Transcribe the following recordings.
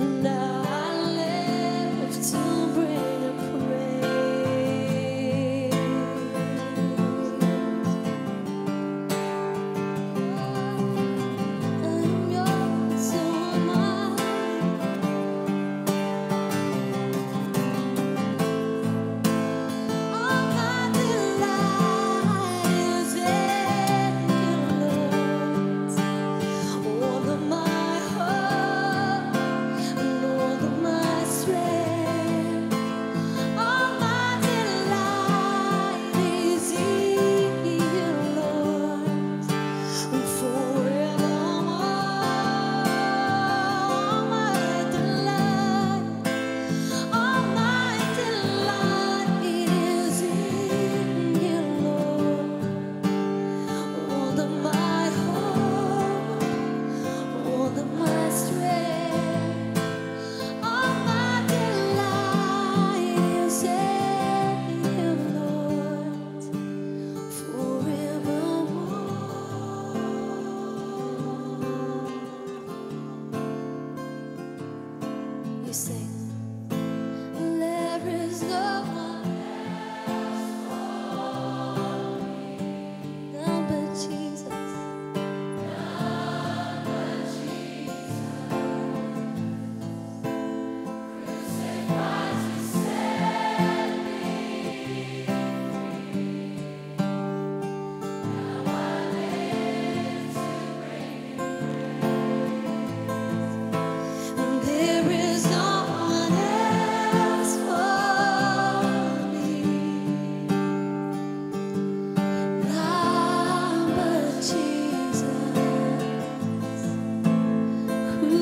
and I you say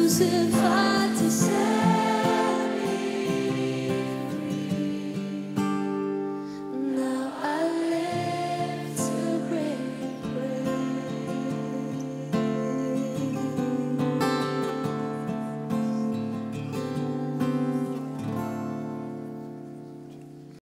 crucified to say.